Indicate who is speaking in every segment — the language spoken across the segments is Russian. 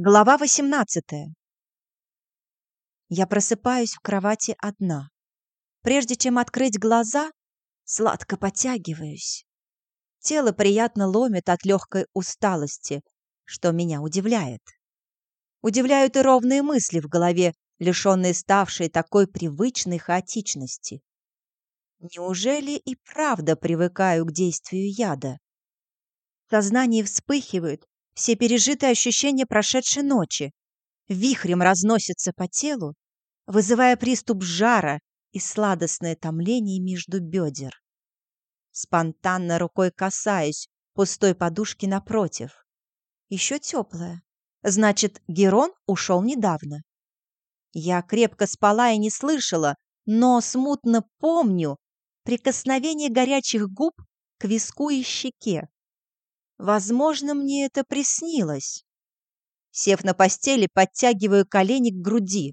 Speaker 1: Глава 18. Я просыпаюсь в кровати одна. Прежде чем открыть глаза, сладко потягиваюсь. Тело приятно ломит от легкой усталости, что меня удивляет. Удивляют и ровные мысли в голове, лишенные ставшей такой привычной хаотичности. Неужели и правда привыкаю к действию яда? Сознание вспыхивает, все пережитые ощущения прошедшей ночи вихрем разносятся по телу, вызывая приступ жара и сладостное томление между бедер. Спонтанно рукой касаюсь пустой подушки напротив. Еще теплая. Значит, Герон ушел недавно. Я крепко спала и не слышала, но смутно помню прикосновение горячих губ к виску и щеке. Возможно, мне это приснилось. Сев на постели, подтягиваю колени к груди.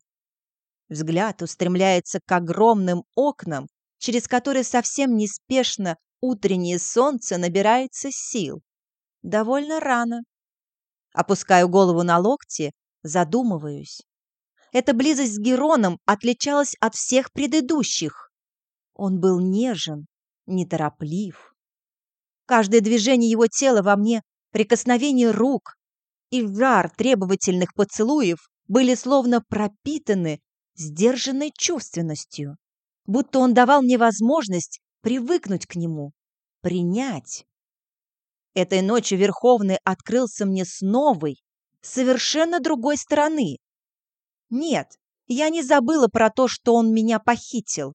Speaker 1: Взгляд устремляется к огромным окнам, через которые совсем неспешно утреннее солнце набирается сил. Довольно рано. Опускаю голову на локти, задумываюсь. Эта близость с Героном отличалась от всех предыдущих. Он был нежен, нетороплив, Каждое движение его тела во мне, прикосновение рук и жар требовательных поцелуев были словно пропитаны сдержанной чувственностью, будто он давал мне возможность привыкнуть к нему, принять. Этой ночью Верховный открылся мне с новой, совершенно другой стороны. Нет, я не забыла про то, что он меня похитил,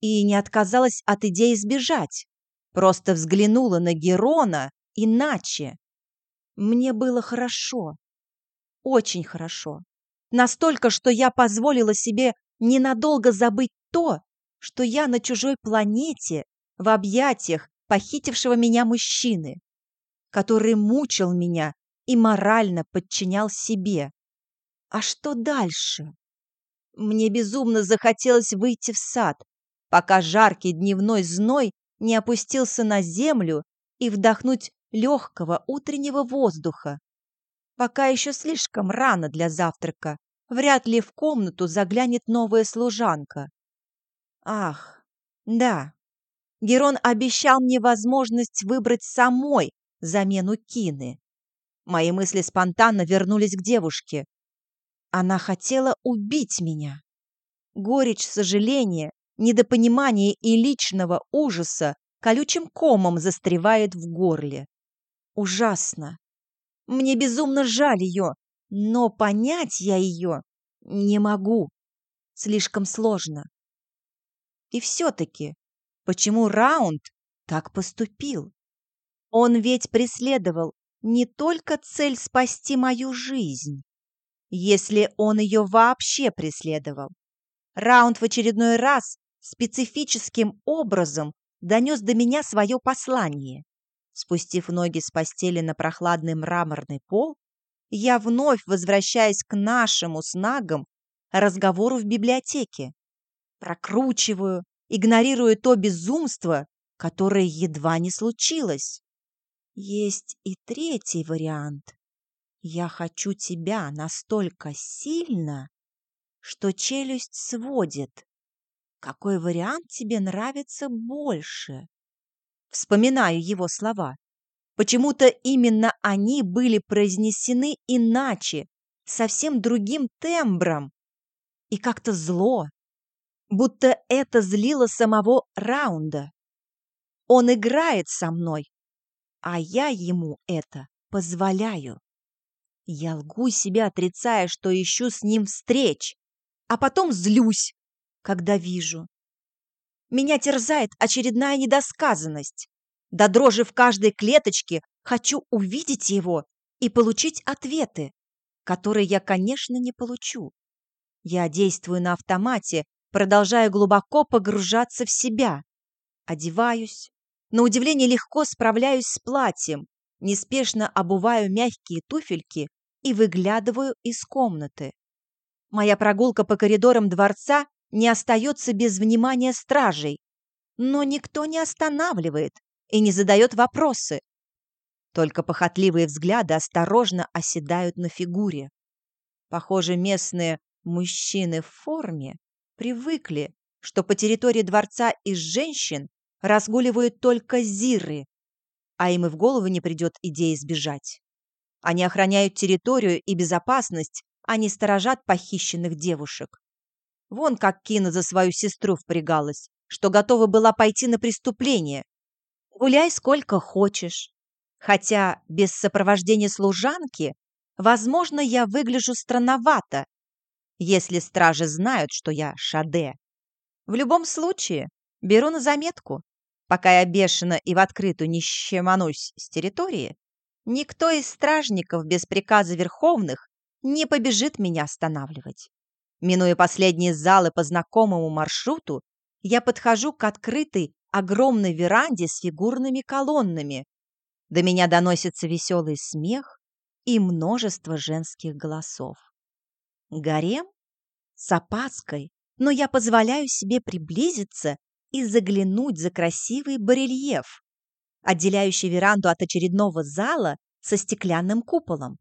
Speaker 1: и не отказалась от идеи сбежать. Просто взглянула на Герона иначе. Мне было хорошо. Очень хорошо. Настолько, что я позволила себе ненадолго забыть то, что я на чужой планете в объятиях похитившего меня мужчины, который мучил меня и морально подчинял себе. А что дальше? Мне безумно захотелось выйти в сад, пока жаркий дневной зной не опустился на землю и вдохнуть легкого утреннего воздуха. Пока еще слишком рано для завтрака, вряд ли в комнату заглянет новая служанка. Ах, да, Герон обещал мне возможность выбрать самой замену Кины. Мои мысли спонтанно вернулись к девушке. Она хотела убить меня. Горечь сожаления недопонимание и личного ужаса колючим комом застревает в горле. Ужасно. Мне безумно жаль ее, но понять я ее не могу. Слишком сложно. И все-таки, почему Раунд так поступил? Он ведь преследовал не только цель спасти мою жизнь, если он ее вообще преследовал. Раунд в очередной раз специфическим образом донес до меня свое послание. Спустив ноги с постели на прохладный мраморный пол, я вновь возвращаюсь к нашему с Нагом разговору в библиотеке. Прокручиваю, игнорирую то безумство, которое едва не случилось. Есть и третий вариант. Я хочу тебя настолько сильно, что челюсть сводит. Какой вариант тебе нравится больше? Вспоминаю его слова. Почему-то именно они были произнесены иначе, совсем другим тембром. И как-то зло, будто это злило самого Раунда. Он играет со мной, а я ему это позволяю. Я лгу себя, отрицая, что ищу с ним встреч, а потом злюсь, когда вижу. Меня терзает очередная недосказанность. До дрожи в каждой клеточке хочу увидеть его и получить ответы, которые я, конечно, не получу. Я действую на автомате, продолжая глубоко погружаться в себя. Одеваюсь. На удивление легко справляюсь с платьем, неспешно обуваю мягкие туфельки и выглядываю из комнаты. Моя прогулка по коридорам дворца не остается без внимания стражей, но никто не останавливает и не задает вопросы. Только похотливые взгляды осторожно оседают на фигуре. Похоже, местные мужчины в форме привыкли, что по территории дворца из женщин разгуливают только зиры, а им и в голову не придет идея сбежать. Они охраняют территорию и безопасность, а не сторожат похищенных девушек. Вон как Кина за свою сестру впрягалась, что готова была пойти на преступление. Гуляй сколько хочешь. Хотя без сопровождения служанки, возможно, я выгляжу странновато, если стражи знают, что я Шаде. В любом случае, беру на заметку. Пока я бешено и в открытую не щеманусь с территории, никто из стражников без приказа верховных не побежит меня останавливать. Минуя последние залы по знакомому маршруту, я подхожу к открытой огромной веранде с фигурными колоннами. До меня доносится веселый смех и множество женских голосов. Гарем? С опаской, но я позволяю себе приблизиться и заглянуть за красивый барельеф, отделяющий веранду от очередного зала со стеклянным куполом.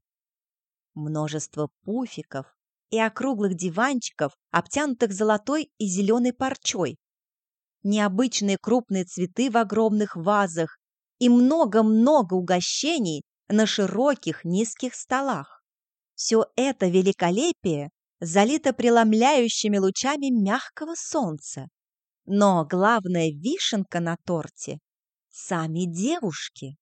Speaker 1: Множество пуфиков и округлых диванчиков, обтянутых золотой и зеленой парчой. Необычные крупные цветы в огромных вазах и много-много угощений на широких низких столах. Все это великолепие залито преломляющими лучами мягкого солнца. Но главная вишенка на торте – сами девушки.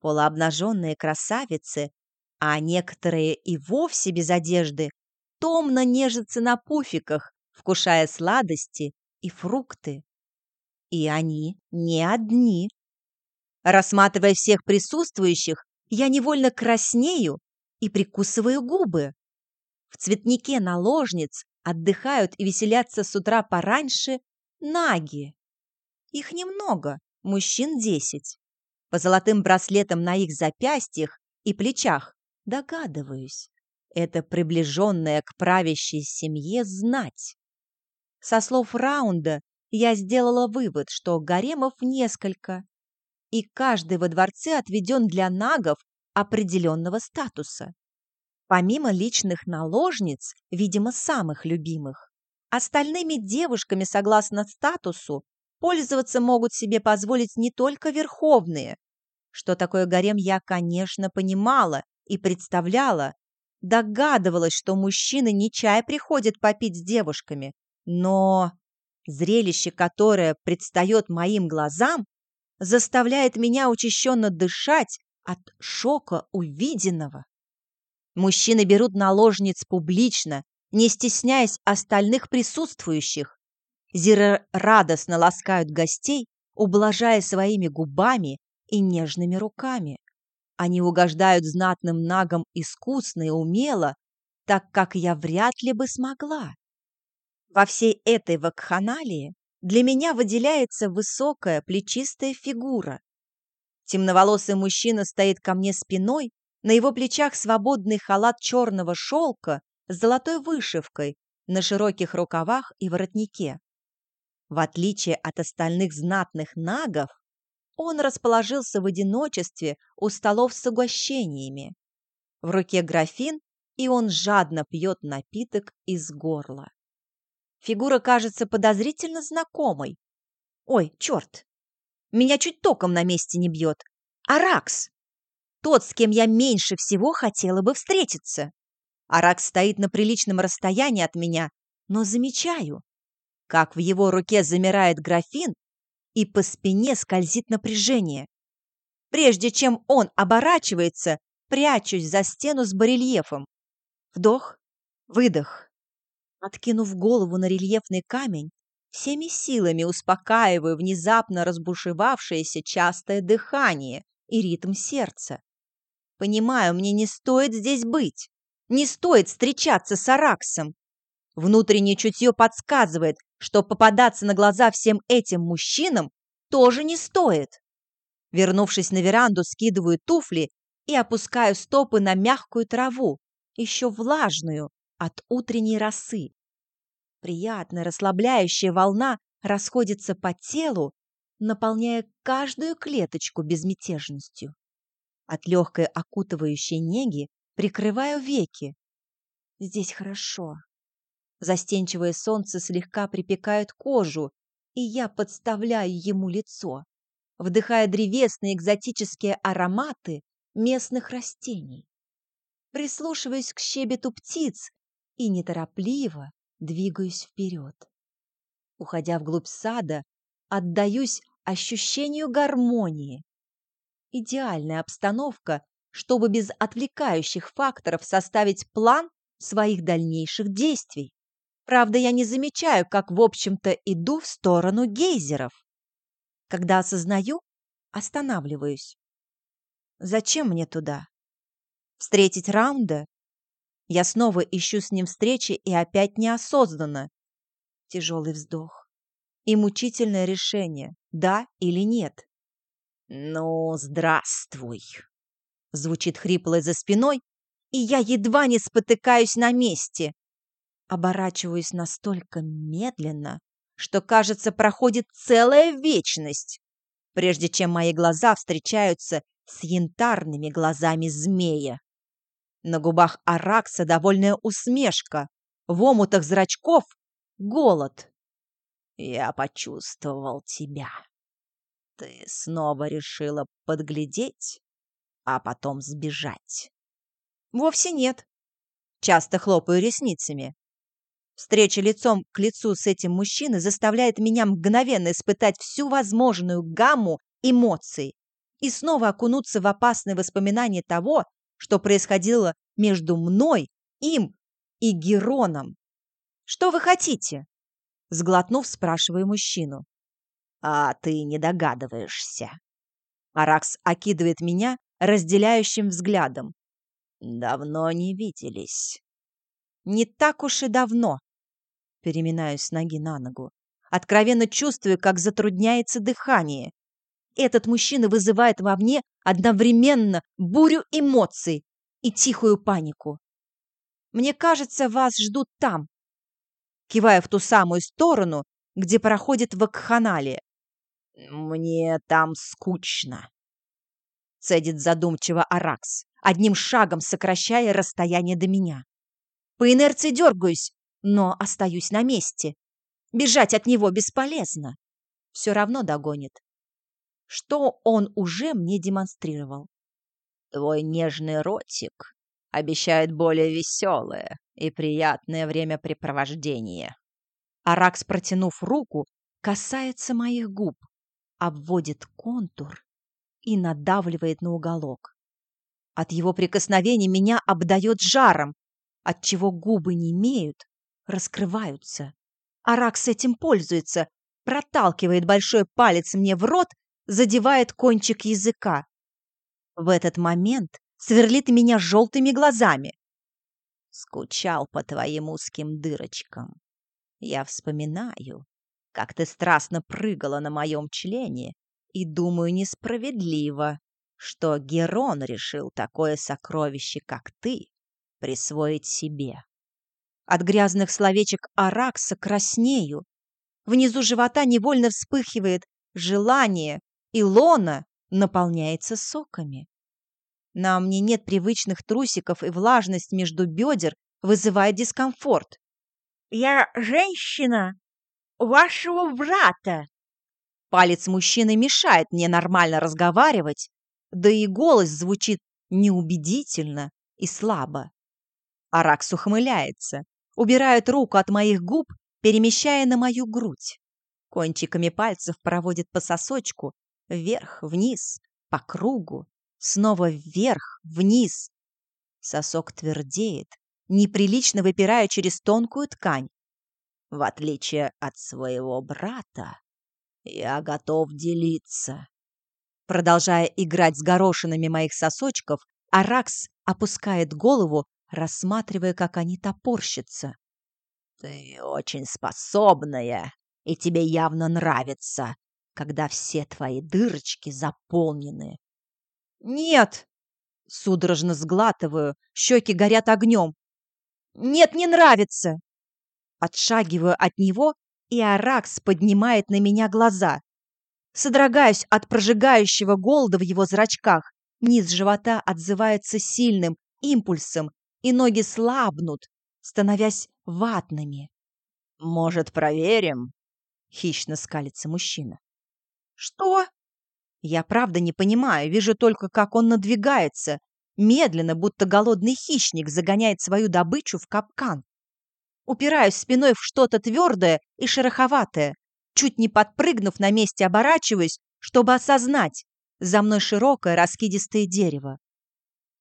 Speaker 1: Полуобнаженные красавицы, а некоторые и вовсе без одежды, томно нежатся на пуфиках, вкушая сладости и фрукты. И они не одни. Рассматривая всех присутствующих, я невольно краснею и прикусываю губы. В цветнике наложниц отдыхают и веселятся с утра пораньше наги. Их немного, мужчин десять. По золотым браслетам на их запястьях и плечах догадываюсь. Это приближенная к правящей семье знать. Со слов раунда я сделала вывод, что гаремов несколько, и каждый во дворце отведен для нагов определенного статуса. Помимо личных наложниц, видимо, самых любимых, остальными девушками, согласно статусу, пользоваться могут себе позволить не только верховные. Что такое гарем, я, конечно, понимала и представляла, догадывалась, что мужчины не чай приходят попить с девушками, но зрелище, которое предстает моим глазам, заставляет меня учащенно дышать от шока увиденного. Мужчины берут наложниц публично, не стесняясь остальных присутствующих. Зиры радостно ласкают гостей, ублажая своими губами и нежными руками. Они угождают знатным нагам искусно и умело, так как я вряд ли бы смогла. Во всей этой вакханалии для меня выделяется высокая плечистая фигура. Темноволосый мужчина стоит ко мне спиной, на его плечах свободный халат черного шелка с золотой вышивкой на широких рукавах и воротнике. В отличие от остальных знатных нагов, он расположился в одиночестве у столов с угощениями. В руке графин, и он жадно пьет напиток из горла. Фигура кажется подозрительно знакомой. Ой, черт! Меня чуть током на месте не бьет. Аракс! Тот, с кем я меньше всего хотела бы встретиться. Аракс стоит на приличном расстоянии от меня, но замечаю, как в его руке замирает графин, и по спине скользит напряжение. Прежде чем он оборачивается, прячусь за стену с барельефом. Вдох, выдох. Откинув голову на рельефный камень, всеми силами успокаиваю внезапно разбушевавшееся частое дыхание и ритм сердца. Понимаю, мне не стоит здесь быть. Не стоит встречаться с Араксом. Внутреннее чутье подсказывает, что попадаться на глаза всем этим мужчинам тоже не стоит. Вернувшись на веранду, скидываю туфли и опускаю стопы на мягкую траву, еще влажную от утренней росы. Приятная расслабляющая волна расходится по телу, наполняя каждую клеточку безмятежностью. От легкой окутывающей неги прикрываю веки. Здесь хорошо. Застенчивое солнце слегка припекает кожу, и я подставляю ему лицо, вдыхая древесные экзотические ароматы местных растений. Прислушиваюсь к щебету птиц и неторопливо двигаюсь вперед. Уходя вглубь сада, отдаюсь ощущению гармонии. Идеальная обстановка, чтобы без отвлекающих факторов составить план своих дальнейших действий. Правда, я не замечаю, как, в общем-то, иду в сторону гейзеров. Когда осознаю, останавливаюсь. Зачем мне туда? Встретить раунда? Я снова ищу с ним встречи и опять неосознанно. Тяжелый вздох. И мучительное решение, да или нет. «Ну, здравствуй!» Звучит хрипло за спиной, и я едва не спотыкаюсь на месте. Оборачиваюсь настолько медленно, что, кажется, проходит целая вечность, прежде чем мои глаза встречаются с янтарными глазами змея. На губах Аракса довольная усмешка, в омутах зрачков — голод. Я почувствовал тебя. Ты снова решила подглядеть, а потом сбежать. Вовсе нет. Часто хлопаю ресницами. Встреча лицом к лицу с этим мужчиной заставляет меня мгновенно испытать всю возможную гамму эмоций и снова окунуться в опасные воспоминания того, что происходило между мной, им и Героном. «Что вы хотите?» Сглотнув, спрашиваю мужчину. «А ты не догадываешься». Аракс окидывает меня разделяющим взглядом. «Давно не виделись». «Не так уж и давно», переминаюсь с ноги на ногу. Откровенно чувствую, как затрудняется дыхание. Этот мужчина вызывает во мне одновременно бурю эмоций и тихую панику. Мне кажется, вас ждут там. Кивая в ту самую сторону, где проходит вакханалия. Мне там скучно. Цедит задумчиво Аракс, одним шагом сокращая расстояние до меня. По инерции дергаюсь, но остаюсь на месте. Бежать от него бесполезно. Все равно догонит. Что он уже мне демонстрировал? Твой нежный ротик обещает более веселое и приятное времяпрепровождение. Аракс, протянув руку, касается моих губ, обводит контур и надавливает на уголок. От его прикосновений меня обдает жаром, отчего губы не имеют, раскрываются. Арак с этим пользуется, проталкивает большой палец мне в рот, задевает кончик языка. В этот момент сверлит меня желтыми глазами. Скучал по твоим узким дырочкам. Я вспоминаю, как ты страстно прыгала на моем члене, и думаю несправедливо, что Герон решил такое сокровище, как ты, присвоить себе. От грязных словечек Аракса краснею. Внизу живота невольно вспыхивает желание, и лона наполняется соками. На мне нет привычных трусиков, и влажность между бедер вызывает дискомфорт. «Я женщина вашего брата!» Палец мужчины мешает мне нормально разговаривать, да и голос звучит неубедительно и слабо. Аракс ухмыляется, убирает руку от моих губ, перемещая на мою грудь. Кончиками пальцев проводит по сосочку, вверх-вниз, по кругу, снова вверх-вниз. Сосок твердеет, неприлично выпирая через тонкую ткань. В отличие от своего брата, я готов делиться. Продолжая играть с горошинами моих сосочков, Аракс опускает голову рассматривая, как они топорщатся. «Ты очень способная, и тебе явно нравится, когда все твои дырочки заполнены». «Нет!» — судорожно сглатываю, щеки горят огнем. «Нет, не нравится!» Отшагиваю от него, и Аракс поднимает на меня глаза. Содрогаюсь от прожигающего голода в его зрачках Низ живота отзывается сильным импульсом, и ноги слабнут, становясь ватными.
Speaker 2: «Может, проверим?»
Speaker 1: — хищно скалится мужчина. «Что?» Я правда не понимаю, вижу только, как он надвигается, медленно, будто голодный хищник загоняет свою добычу в капкан. Упираюсь спиной в что-то твердое и шероховатое, чуть не подпрыгнув на месте, оборачиваюсь, чтобы осознать. За мной широкое раскидистое дерево.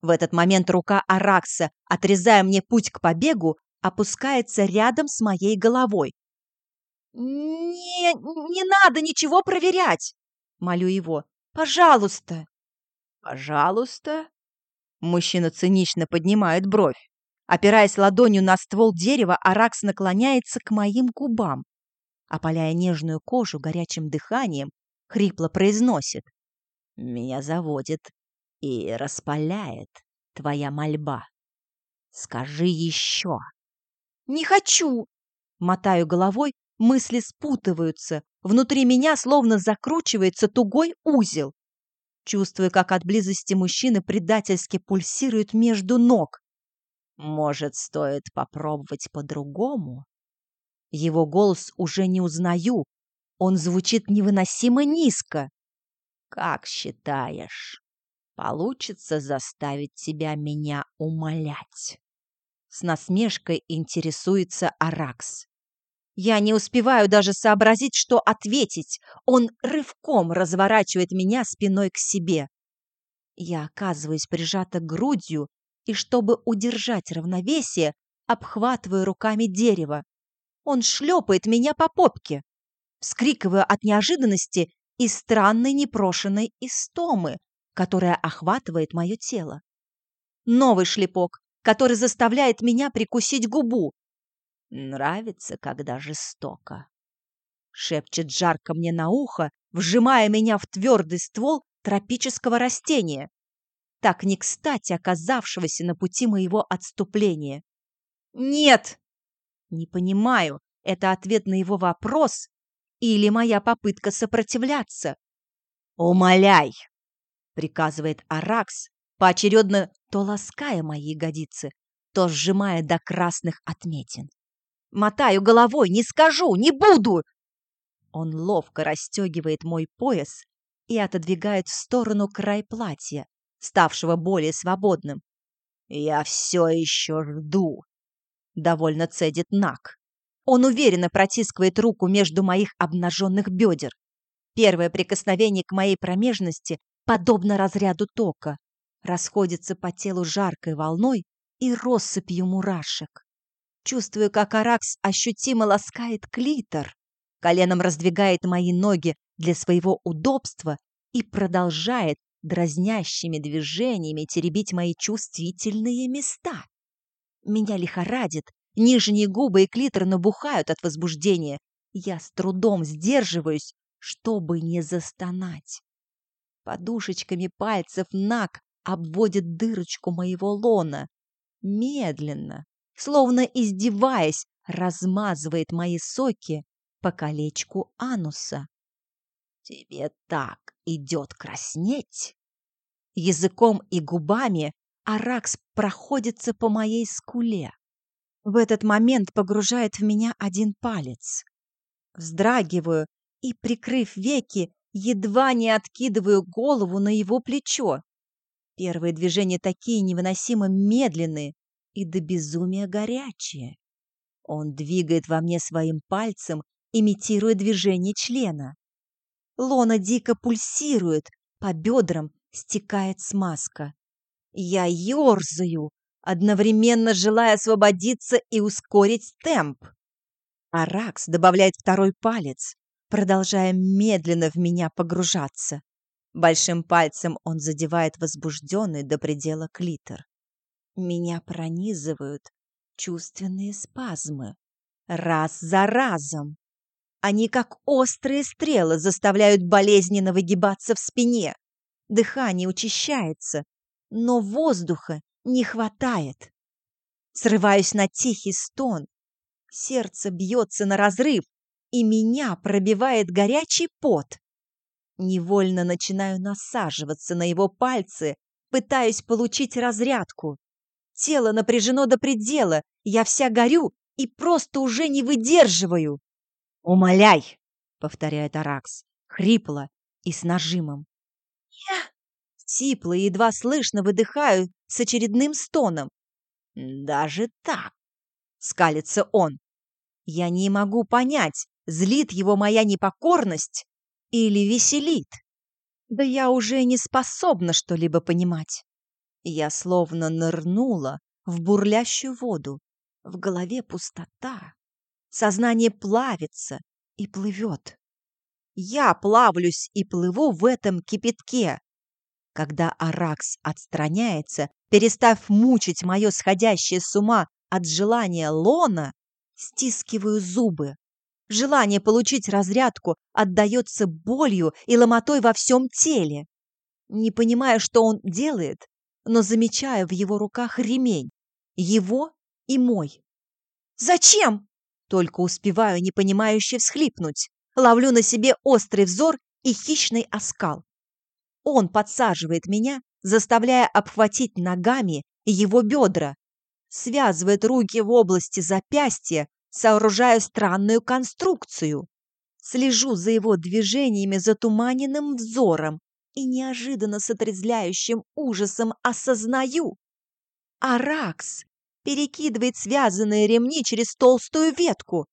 Speaker 1: В этот момент рука Аракса, отрезая мне путь к побегу, опускается рядом с моей головой. «Не, не надо ничего проверять!» — молю его. «Пожалуйста!»
Speaker 2: «Пожалуйста?»
Speaker 1: Мужчина цинично поднимает бровь. Опираясь ладонью на ствол дерева, Аракс наклоняется к моим губам. Опаляя нежную кожу горячим дыханием, хрипло произносит. «Меня заводит и распаляет твоя мольба. Скажи еще!» «Не хочу!» Мотаю головой, мысли спутываются. Внутри меня словно закручивается тугой узел. Чувствую, как от близости мужчины предательски пульсирует между ног. Может, стоит попробовать по-другому? Его голос уже не узнаю. Он звучит невыносимо низко. Как считаешь, получится заставить тебя меня умолять? С насмешкой интересуется Аракс. Я не успеваю даже сообразить, что ответить. Он рывком разворачивает меня спиной к себе. Я оказываюсь прижата грудью и, чтобы удержать равновесие, обхватываю руками дерево. Он шлепает меня по попке. Вскрикиваю от неожиданности и странной непрошенной истомы, которая охватывает мое тело. Новый шлепок, который заставляет меня прикусить губу. Нравится, когда жестоко. Шепчет жарко мне на ухо, вжимая меня в твердый ствол тропического растения, так не кстати оказавшегося на пути моего отступления. «Нет!» Не понимаю, это ответ на его вопрос или моя попытка сопротивляться. «Умоляй!» — приказывает Аракс, поочередно то лаская мои ягодицы, то сжимая до красных отметин. Мотаю головой, не скажу, не буду. Он ловко расстегивает мой пояс и отодвигает в сторону край платья, ставшего более свободным. «Я все еще жду», — довольно цедит Нак. Он уверенно протискивает руку между моих обнаженных бедер. Первое прикосновение к моей промежности подобно разряду тока расходится по телу жаркой волной и россыпью мурашек. Чувствую, как Аракс ощутимо ласкает клитор, коленом раздвигает мои ноги для своего удобства и продолжает дразнящими движениями теребить мои чувствительные места. Меня лихорадит, нижние губы и клитор набухают от возбуждения. Я с трудом сдерживаюсь, чтобы не застонать. Подушечками пальцев Нак обводит дырочку моего лона. Медленно, словно издеваясь, размазывает мои соки по колечку ануса. «Тебе так идет краснеть?» Языком и губами Аракс проходится по моей скуле. В этот момент погружает в меня один палец. Вздрагиваю и, прикрыв веки, едва не откидываю голову на его плечо. Первые движения такие невыносимо медленные и до безумия горячие. Он двигает во мне своим пальцем, имитируя движение члена. Лона дико пульсирует, по бедрам стекает смазка. Я ерзаю, одновременно желая освободиться и ускорить темп. Аракс добавляет второй палец, продолжая медленно в меня погружаться. Большим пальцем он задевает возбужденный до предела клитор. Меня пронизывают чувственные спазмы. Раз за разом. Они, как острые стрелы, заставляют болезненно выгибаться в спине. Дыхание учащается, но воздуха не хватает. Срываюсь на тихий стон. Сердце бьется на разрыв, и меня пробивает горячий пот. Невольно начинаю насаживаться на его пальцы, Пытаюсь получить разрядку. Тело напряжено до предела, я вся горю и просто уже не выдерживаю.
Speaker 2: «Умоляй!»
Speaker 1: — повторяет Аракс, хрипло и с нажимом. «Я...» Сипло и едва слышно выдыхаю с очередным стоном.
Speaker 2: «Даже так?»
Speaker 1: — скалится он. Я не могу понять, злит его моя непокорность или веселит. Да я уже не способна что-либо понимать. Я словно нырнула в бурлящую воду. В голове пустота. Сознание плавится и плывет. Я плавлюсь и плыву в этом кипятке. Когда Аракс отстраняется, перестав мучить мое сходящее с ума от желания лона, стискиваю зубы. Желание получить разрядку отдается болью и ломотой во всем теле. Не понимаю, что он делает, но замечаю в его руках ремень. Его и мой. «Зачем?» Только успеваю непонимающе всхлипнуть. Ловлю на себе острый взор и хищный оскал. Он подсаживает меня, заставляя обхватить ногами его бедра. Связывает руки в области запястья, сооружаю странную конструкцию. Слежу за его движениями затуманенным взором и неожиданно с отрезвляющим ужасом осознаю. Аракс перекидывает связанные ремни через толстую ветку,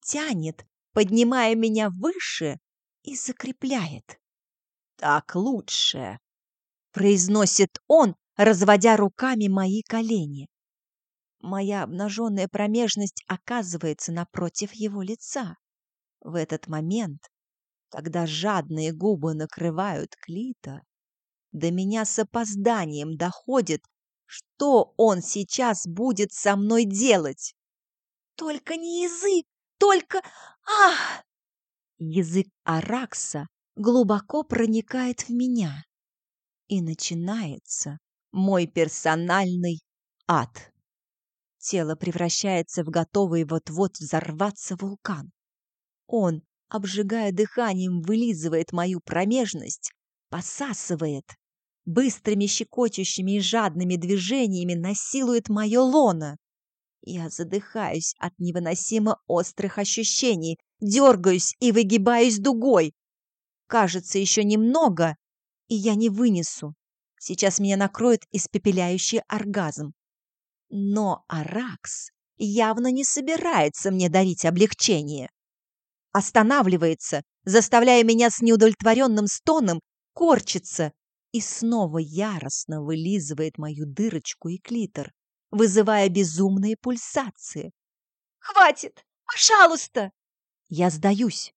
Speaker 1: тянет, поднимая меня выше и закрепляет. «Так лучше», — произносит он, разводя руками мои колени. Моя обнаженная промежность оказывается напротив его лица. В этот момент, когда жадные губы накрывают клитор, до меня с опозданием доходит, что он сейчас будет со мной делать. Только не язык, только... Ах! Язык Аракса глубоко проникает в меня. И начинается мой персональный ад. Тело превращается в готовый вот-вот взорваться вулкан. Он, обжигая дыханием, вылизывает мою промежность, посасывает, быстрыми щекочущими и жадными движениями насилует мое лоно. Я задыхаюсь от невыносимо острых ощущений, дергаюсь и выгибаюсь дугой. Кажется, еще немного, и я не вынесу. Сейчас меня накроет испепеляющий оргазм. Но Аракс явно не собирается мне дарить облегчение. Останавливается, заставляя меня с неудовлетворенным стоном корчиться и снова яростно вылизывает мою дырочку и клитор, вызывая безумные пульсации. «Хватит! Пожалуйста!» Я сдаюсь.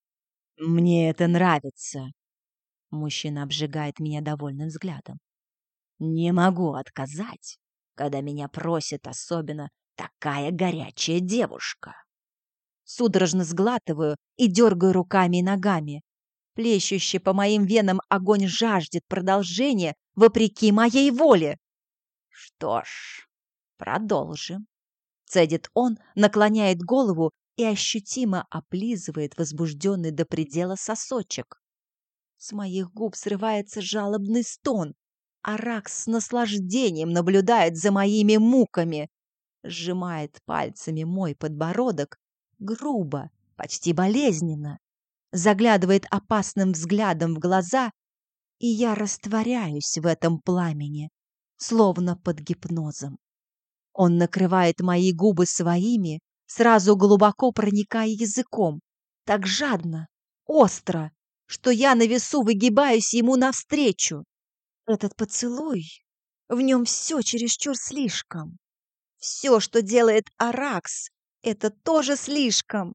Speaker 1: «Мне это нравится!» Мужчина обжигает меня довольным взглядом. «Не могу отказать когда меня просит особенно такая горячая девушка. Судорожно сглатываю и дергаю руками и ногами. Плещущий по моим венам огонь жаждет продолжения вопреки моей воле. Что ж, продолжим. Цедит он, наклоняет голову и ощутимо облизывает возбужденный до предела сосочек. С моих губ срывается жалобный стон. Аракс с наслаждением наблюдает за моими муками, сжимает пальцами мой подбородок, грубо, почти болезненно, заглядывает опасным взглядом в глаза, и я растворяюсь в этом пламени, словно под гипнозом. Он накрывает мои губы своими, сразу глубоко проникая языком, так жадно, остро, что я на весу выгибаюсь ему навстречу. Этот поцелуй, в нем все чересчур слишком. Все, что делает Аракс, это тоже слишком.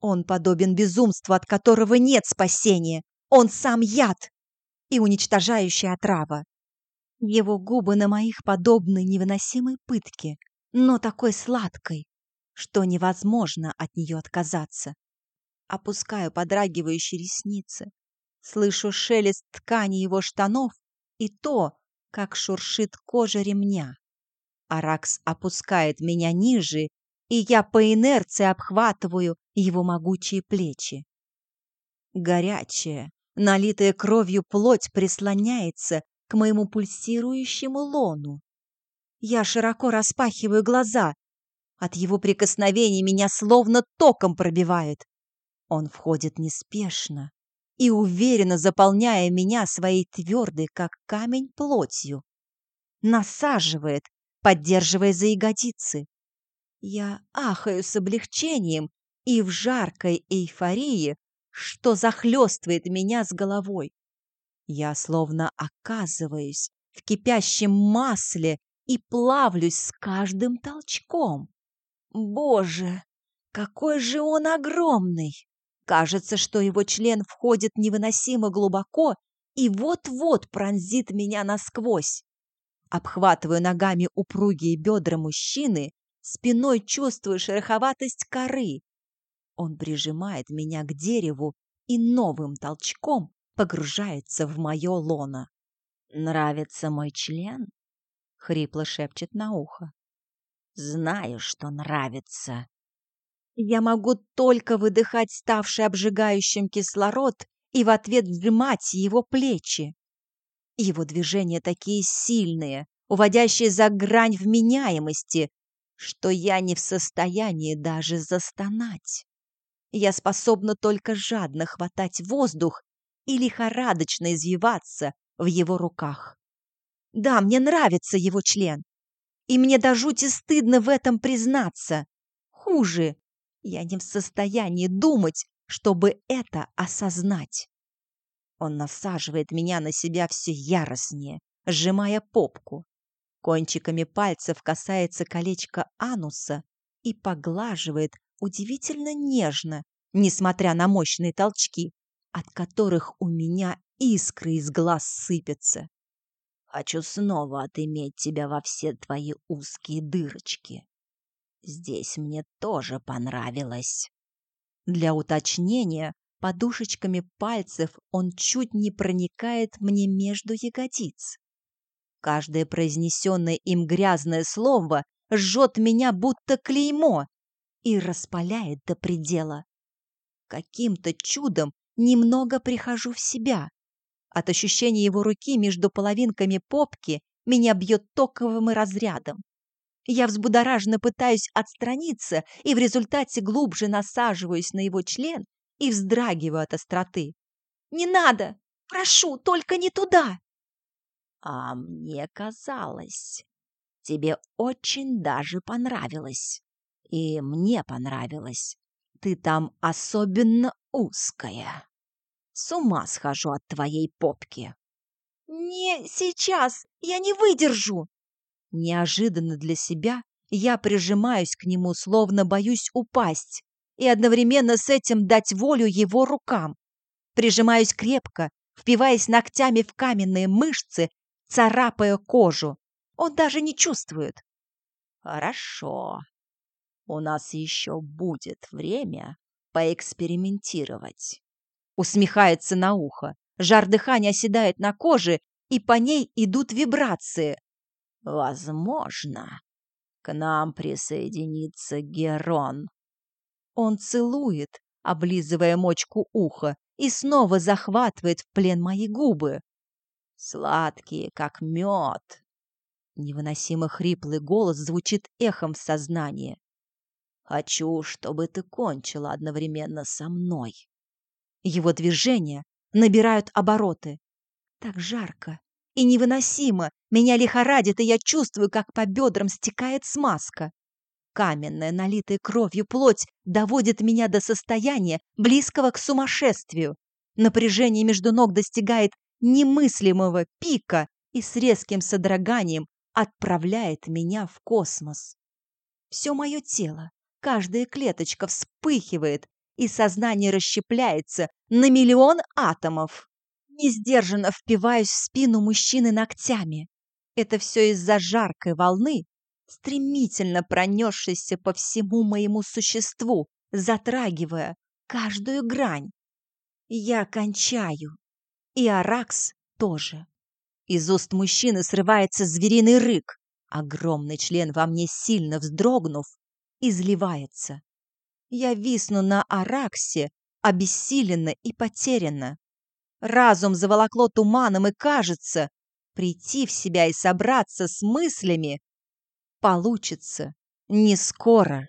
Speaker 1: Он подобен безумству, от которого нет спасения. Он сам яд и уничтожающая отрава. Его губы на моих подобны невыносимой пытке, но такой сладкой, что невозможно от нее отказаться. Опускаю подрагивающие ресницы, слышу шелест ткани его штанов и то, как шуршит кожа ремня. Аракс опускает меня ниже, и я по инерции обхватываю его могучие плечи. Горячая, налитая кровью плоть прислоняется к моему пульсирующему лону. Я широко распахиваю глаза. От его прикосновений меня словно током пробивает. Он входит неспешно и уверенно заполняя меня своей твердой, как камень, плотью. Насаживает, поддерживая за ягодицы. Я ахаю с облегчением и в жаркой эйфории, что захлестывает меня с головой. Я словно оказываюсь в кипящем масле и плавлюсь с каждым толчком. Боже, какой же он огромный! Кажется, что его член входит невыносимо глубоко и вот-вот пронзит меня насквозь. Обхватываю ногами упругие бедра мужчины, спиной чувствую шероховатость коры. Он прижимает меня к дереву и новым толчком погружается в мое лоно. «Нравится мой член?» — хрипло шепчет на ухо. «Знаю, что нравится», я могу только выдыхать ставший обжигающим кислород и в ответ сжимать его плечи. Его движения такие сильные, уводящие за грань вменяемости, что я не в состоянии даже застонать. Я способна только жадно хватать воздух и лихорадочно извиваться в его руках. Да, мне нравится его член, и мне до жути стыдно в этом признаться. Хуже, я не в состоянии думать, чтобы это осознать. Он насаживает меня на себя все яростнее, сжимая попку. Кончиками пальцев касается колечко ануса и поглаживает удивительно нежно, несмотря на мощные толчки, от которых у меня искры из глаз сыпятся. Хочу снова отыметь тебя во все твои узкие дырочки. Здесь мне тоже понравилось. Для уточнения, подушечками пальцев он чуть не проникает мне между ягодиц. Каждое произнесенное им грязное слово жжет меня будто клеймо и распаляет до предела. Каким-то чудом немного прихожу в себя. От ощущения его руки между половинками попки меня бьет токовым разрядом. Я взбудораженно пытаюсь отстраниться и в результате глубже насаживаюсь на его член и вздрагиваю от остроты. «Не надо! Прошу, только не туда!» «А мне казалось, тебе очень даже понравилось. И мне понравилось. Ты там особенно узкая. С ума схожу от твоей попки». «Не сейчас! Я не выдержу!» Неожиданно для себя я прижимаюсь к нему, словно боюсь упасть, и одновременно с этим дать волю его рукам. Прижимаюсь крепко, впиваясь ногтями в каменные мышцы, царапая кожу. Он даже не чувствует. Хорошо. У нас еще будет время поэкспериментировать. Усмехается на ухо. Жар дыхания оседает на коже, и по ней идут вибрации. Возможно, к нам присоединится Герон. Он целует, облизывая мочку уха, и снова захватывает в плен мои губы. Сладкие, как мед. Невыносимо хриплый голос звучит эхом в сознании. Хочу, чтобы ты кончила одновременно со мной. Его движения набирают обороты. Так жарко, и невыносимо. Меня лихорадит, и я чувствую, как по бедрам стекает смазка. Каменная, налитая кровью плоть доводит меня до состояния, близкого к сумасшествию. Напряжение между ног достигает немыслимого пика и с резким содроганием отправляет меня в космос. Все мое тело, каждая клеточка вспыхивает, и сознание расщепляется на миллион атомов. Несдержанно впиваюсь в спину мужчины ногтями. Это все из-за жаркой волны, стремительно пронесшейся по всему моему существу, затрагивая каждую грань. Я кончаю. И Аракс тоже. Из уст мужчины срывается звериный рык. Огромный член во мне, сильно вздрогнув, изливается. Я висну на Араксе, обессиленно и потерянно. Разум заволокло туманом, и кажется, прийти в себя и собраться с мыслями получится не скоро.